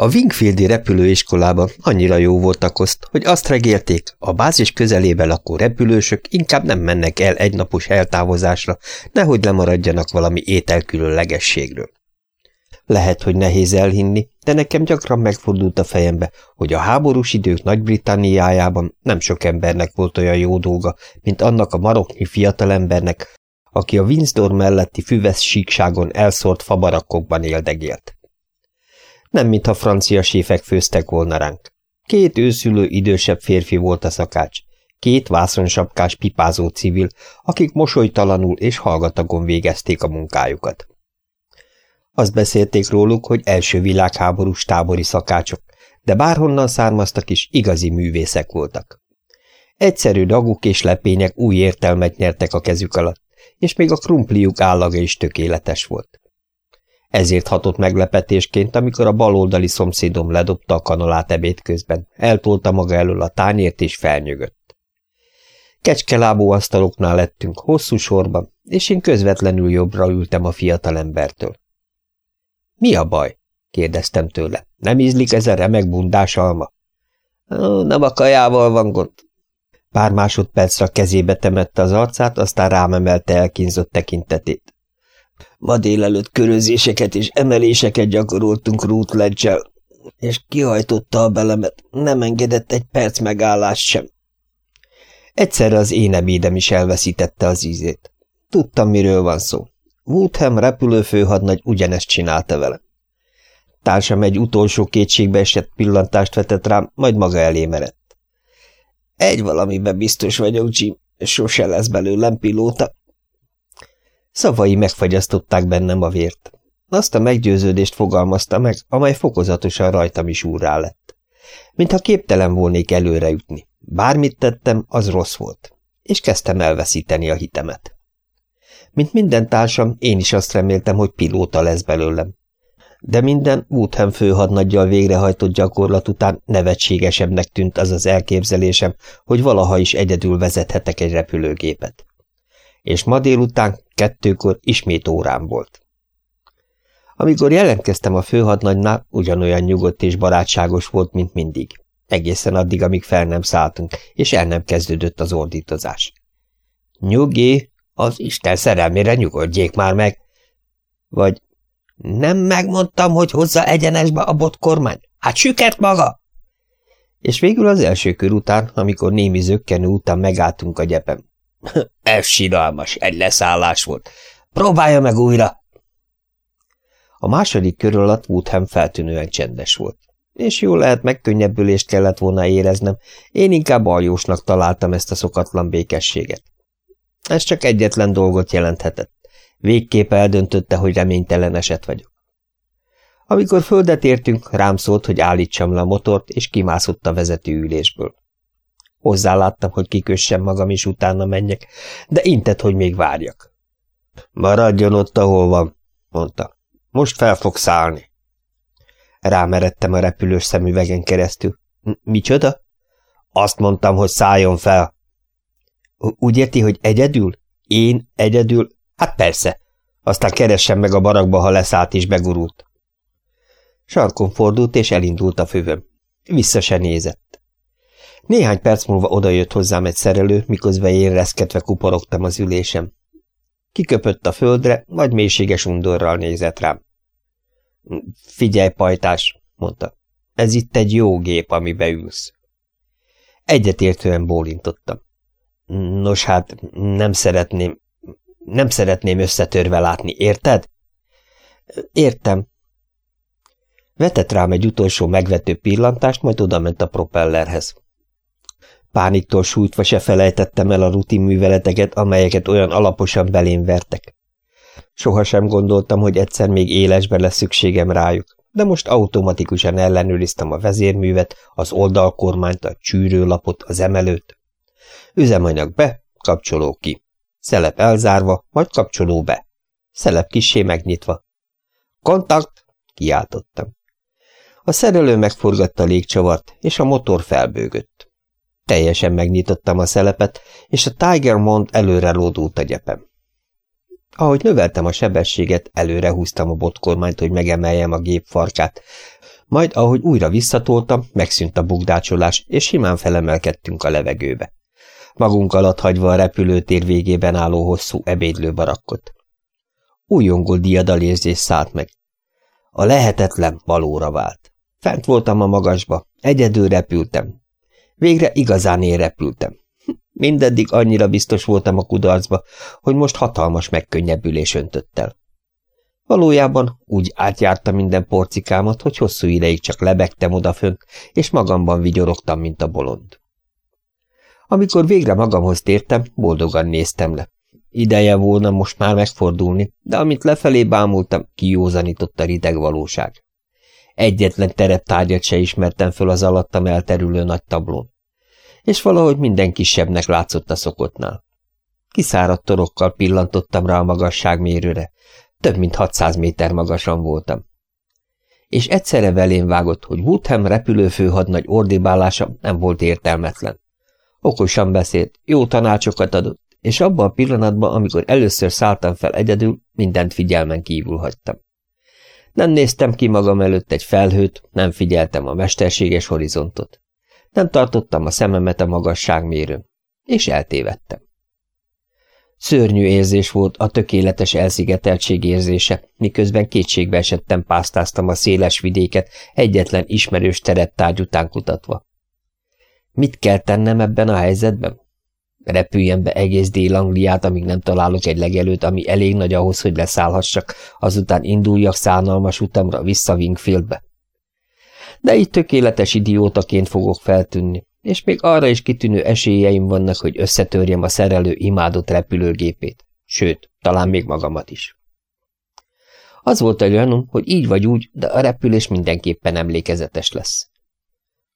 A Wingfieldi repülőiskolában annyira jó voltak koszt, hogy azt regélték, a bázis közelébe lakó repülősök inkább nem mennek el egynapos eltávozásra, nehogy lemaradjanak valami ételkülönlegességről. Lehet, hogy nehéz elhinni, de nekem gyakran megfordult a fejembe, hogy a háborús idők Nagy-Britanniájában nem sok embernek volt olyan jó dolga, mint annak a maroknyi fiatalembernek, aki a Windsor melletti füves síkságon elszórt fabarakokban éldegélt. Nem mintha francia séfek főztek volna ránk. Két őszülő idősebb férfi volt a szakács, két vászonsapkás pipázó civil, akik mosolytalanul és hallgatagon végezték a munkájukat. Azt beszélték róluk, hogy első világháborús tábori szakácsok, de bárhonnan származtak is igazi művészek voltak. Egyszerű daguk és lepények új értelmet nyertek a kezük alatt, és még a krumpliuk állaga is tökéletes volt. Ezért hatott meglepetésként, amikor a baloldali szomszédom ledobta a kanalát ebéd közben, eltolta maga elől a tányért és felnyögött. Kecskelábú asztaloknál lettünk hosszú sorban, és én közvetlenül jobbra ültem a fiatalembertől. – Mi a baj? – kérdeztem tőle. – Nem ízlik ez a remek bundás alma? – Nem a kajával van gond. Pár másodpercre kezébe temette az arcát, aztán rám emelte elkínzott tekintetét. Ma délelőtt körözéseket és emeléseket gyakoroltunk Rutledge-el, és kihajtotta a belemet, nem engedett egy perc megállást sem. Egyszerre az én ebédem is elveszítette az ízét. Tudtam, miről van szó. Woodham repülőfőhadnagy ugyanezt csinálta vele. Társam egy utolsó kétségbe esett pillantást vetett rám, majd maga elé merett. Egy valamiben biztos vagyok, Jim, sose lesz belőlem pilóta, Szavai megfagyasztották bennem a vért. Azt a meggyőződést fogalmazta meg, amely fokozatosan rajtam is úrrá lett. Mintha képtelen volnék előre jutni. Bármit tettem, az rossz volt. És kezdtem elveszíteni a hitemet. Mint minden társam, én is azt reméltem, hogy pilóta lesz belőlem. De minden Woodham főhadnaggyal végrehajtott gyakorlat után nevetségesebbnek tűnt az az elképzelésem, hogy valaha is egyedül vezethetek egy repülőgépet és ma délután kettőkor ismét órám volt. Amikor jelentkeztem a főhadnagynál, ugyanolyan nyugodt és barátságos volt, mint mindig. Egészen addig, amíg fel nem szálltunk, és el nem kezdődött az ordítozás. Nyugi, az Isten szerelmére nyugodjék már meg! Vagy nem megmondtam, hogy hozza egyenesbe a botkormány? Hát sükert maga! És végül az első kör után, amikor némi zökkenő után megálltunk a gyepem, Ez siralmas, egy leszállás volt. Próbálja meg újra! A második kör alatt Woodham feltűnően csendes volt. És jól lehet megkönnyebbülést kellett volna éreznem, én inkább aljósnak találtam ezt a szokatlan békességet. Ez csak egyetlen dolgot jelenthetett. Végképp eldöntötte, hogy reménytelen eset vagyok. Amikor földet értünk, rám szólt, hogy állítsam le a motort, és kimászott a vezetőülésből. Hozzáláttam, hogy kikössem magam, és utána menjek, de intett, hogy még várjak. Maradjon ott, ahol van, mondta. Most fel fog szállni. Rámeredtem a repülős szemüvegen keresztül. Micsoda? Azt mondtam, hogy szálljon fel. Úgy érti, hogy egyedül? Én egyedül? Hát persze. Aztán keressen meg a barakba, ha leszállt és begurult. Sarkon fordult, és elindult a fővöm. Vissza se nézett. Néhány perc múlva odajött hozzám egy szerelő, miközben én reszketve kuporogtam az ülésem. Kiköpött a földre, majd mélységes undorral nézett rám. Figyelj, pajtás, mondta. Ez itt egy jó gép, amibe ülsz. Egyetértően bólintottam. Nos hát, nem szeretném, nem szeretném összetörve látni, érted? Értem. Vetett rám egy utolsó megvető pillantást, majd odament a propellerhez. Pániktól sújtva se felejtettem el a rutin műveleteket, amelyeket olyan alaposan belém vertek. Sohasem gondoltam, hogy egyszer még élesben lesz szükségem rájuk, de most automatikusan ellenőriztem a vezérművet, az oldalkormányt, a csűrőlapot, az emelőt. Üzemanyag be, kapcsoló ki. Szelep elzárva, majd kapcsoló be. Szelep kissé megnyitva. Kontakt! kiáltottam. A szerelő megforgatta a légcsavart, és a motor felbőgött. Teljesen megnyitottam a szelepet, és a Tiger Mond előre lódult a gyepem. Ahogy növeltem a sebességet, előre húztam a botkormányt, hogy megemeljem a gép farkát, majd ahogy újra visszatoltam, megszűnt a bugdácsolás, és simán felemelkedtünk a levegőbe. Magunk alatt hagyva a repülőtér végében álló hosszú ebédlő barakkot. Újongó diadalérzés szállt meg. A lehetetlen valóra vált. Fent voltam a magasba, egyedül repültem. Végre igazán én repültem. Mindeddig annyira biztos voltam a kudarcba, hogy most hatalmas megkönnyebbülés öntött el. Valójában úgy átjárta minden porcikámat, hogy hosszú ideig csak lebegtem odafönt, és magamban vigyorogtam, mint a bolond. Amikor végre magamhoz tértem, boldogan néztem le. Ideje volna most már megfordulni, de amint lefelé bámultam, kijózanított a rideg valóság. Egyetlen tereptárgyat se ismertem föl az alattam elterülő nagy tablón. És valahogy minden kisebbnek látszott a szokottnál. Kiszáradt torokkal pillantottam rá a magasságmérőre, több mint 600 méter magasan voltam. És egyszerre velém vágott, hogy Woodham repülőfőhadnagy ordibálása nem volt értelmetlen. Okosan beszélt, jó tanácsokat adott, és abban a pillanatban, amikor először szálltam fel egyedül, mindent figyelmen kívül hagytam. Nem néztem ki magam előtt egy felhőt, nem figyeltem a mesterséges horizontot. Nem tartottam a szememet a magasságmérőn, és eltévedtem. Szörnyű érzés volt a tökéletes elszigeteltség érzése, miközben kétségbe esettem pásztáztam a széles vidéket egyetlen ismerős terettárgy után kutatva. Mit kell tennem ebben a helyzetben? Repüljen be egész Dél-Angliát, amíg nem találok egy legelőt, ami elég nagy ahhoz, hogy leszállhassak, azután induljak szánalmas utamra vissza Wingfieldbe. De itt tökéletes idiótaként fogok feltűnni, és még arra is kitűnő esélyeim vannak, hogy összetörjem a szerelő imádott repülőgépét, sőt, talán még magamat is. Az volt a gyanúm, hogy így vagy úgy, de a repülés mindenképpen emlékezetes lesz.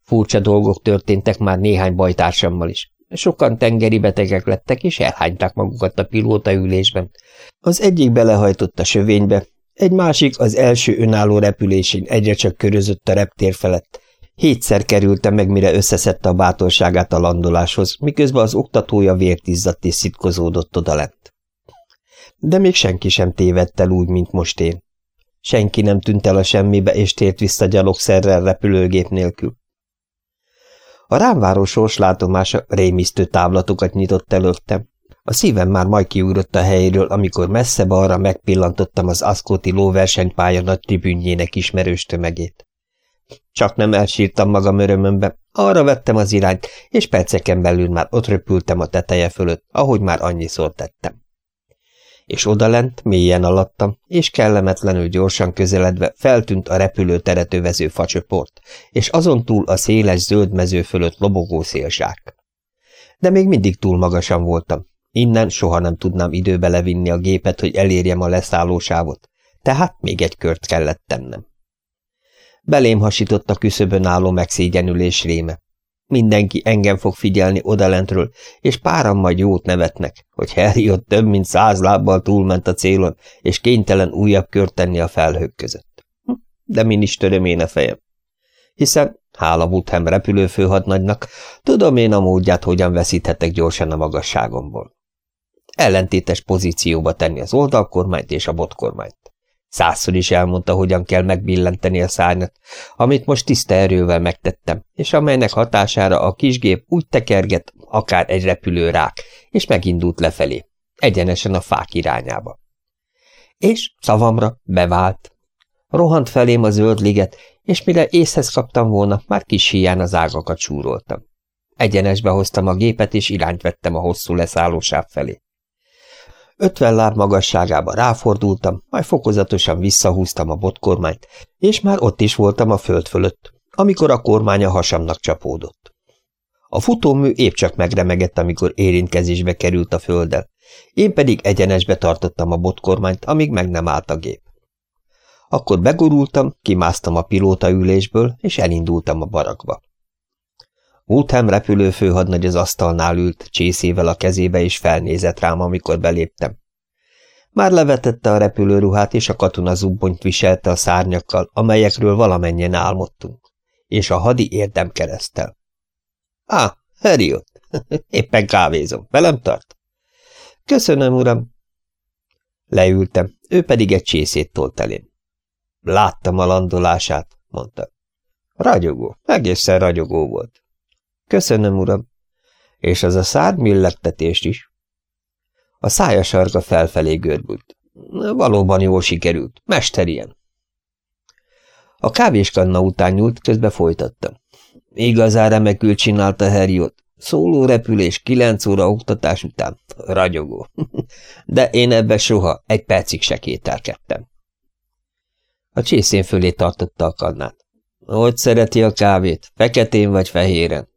Furcsa dolgok történtek már néhány bajtársammal is. Sokan tengeri betegek lettek, és elhányták magukat a pilótaülésben. Az egyik belehajtott a sövénybe, egy másik az első önálló repülésén egyre csak körözött a reptér felett. Hétszer kerülte meg, mire összeszedte a bátorságát a landoláshoz, miközben az oktatója vért izzadt és szitkozódott odalent. De még senki sem tévedt el úgy, mint most én. Senki nem tűnt el a semmibe, és tért vissza gyalogszerrel repülőgép nélkül. A rámváró sorslátomása rémisztő távlatokat nyitott előttem. A szívem már majd kiugrott a helyéről, amikor messze balra megpillantottam az aszkóti lóversenypálya nagy tribünjének ismerős tömegét. Csak nem elsírtam magam örömömbe, arra vettem az irányt, és perceken belül már ott röpültem a teteje fölött, ahogy már annyiszor tettem és odalent, mélyen alattam, és kellemetlenül gyorsan közeledve feltűnt a repülőteret övező facsöport, és azon túl a széles zöld mező fölött lobogó szélzsák. De még mindig túl magasan voltam. Innen soha nem tudnám időbe levinni a gépet, hogy elérjem a leszállósávot, tehát még egy kört kellett tennem. Belém hasított a küszöbön álló megszégyenülés réme. Mindenki engem fog figyelni odalentről, és páran majd jót nevetnek, hogy Harry ott több mint száz lábbal túlment a célon, és kénytelen újabb kört tenni a felhők között. Hm, de min is töröm én a fejem. Hiszen, hála Woodham repülőfőhadnagynak, tudom én a módját, hogyan veszíthetek gyorsan a magasságomból. Ellentétes pozícióba tenni az oldalkormányt és a botkormányt. Százszor is elmondta, hogyan kell megbillenteni a szárnyat, amit most tiszta erővel megtettem, és amelynek hatására a kisgép úgy tekerget, akár egy repülő rák, és megindult lefelé, egyenesen a fák irányába. És szavamra bevált. Rohant felém a zöld liget, és mire észhez kaptam volna, már kis híján az ágakat súroltam. Egyenesbe hoztam a gépet, és irányt vettem a hosszú leszállósáv felé. Ötven láb magasságába ráfordultam, majd fokozatosan visszahúztam a botkormányt, és már ott is voltam a föld fölött, amikor a kormány a hasamnak csapódott. A futómű épp csak megremegett, amikor érintkezésbe került a földdel, én pedig egyenesbe tartottam a botkormányt, amíg meg nem állt a gép. Akkor begurultam, kimásztam a pilótaülésből, és elindultam a barakba. Woodham repülőfőhadnagy az asztalnál ült, csészével a kezébe, és felnézett rám, amikor beléptem. Már levetette a repülőruhát, és a katona zubbonyt viselte a szárnyakkal, amelyekről valamennyien álmodtunk, és a hadi érdemkeresztel. Á, ott. éppen kávézom, velem tart? Köszönöm, uram. Leültem, ő pedig egy csészét tolt elém. Láttam a landolását, mondta. Ragyogó, egészen ragyogó volt. Köszönöm, uram. És az a szármillettetést is. A szája sarka felfelé görbült. Valóban jól sikerült, mesterien. A kávéskanna után nyúlt, közbe folytattam. Igazán remekül csinálta Harryot. Szóló repülés, kilenc óra oktatás után. Ragyogó. De én ebbe soha egy percig se kételkedtem. A csészén fölé tartotta a kannát. Hogy szereti a kávét? Feketén vagy fehéren?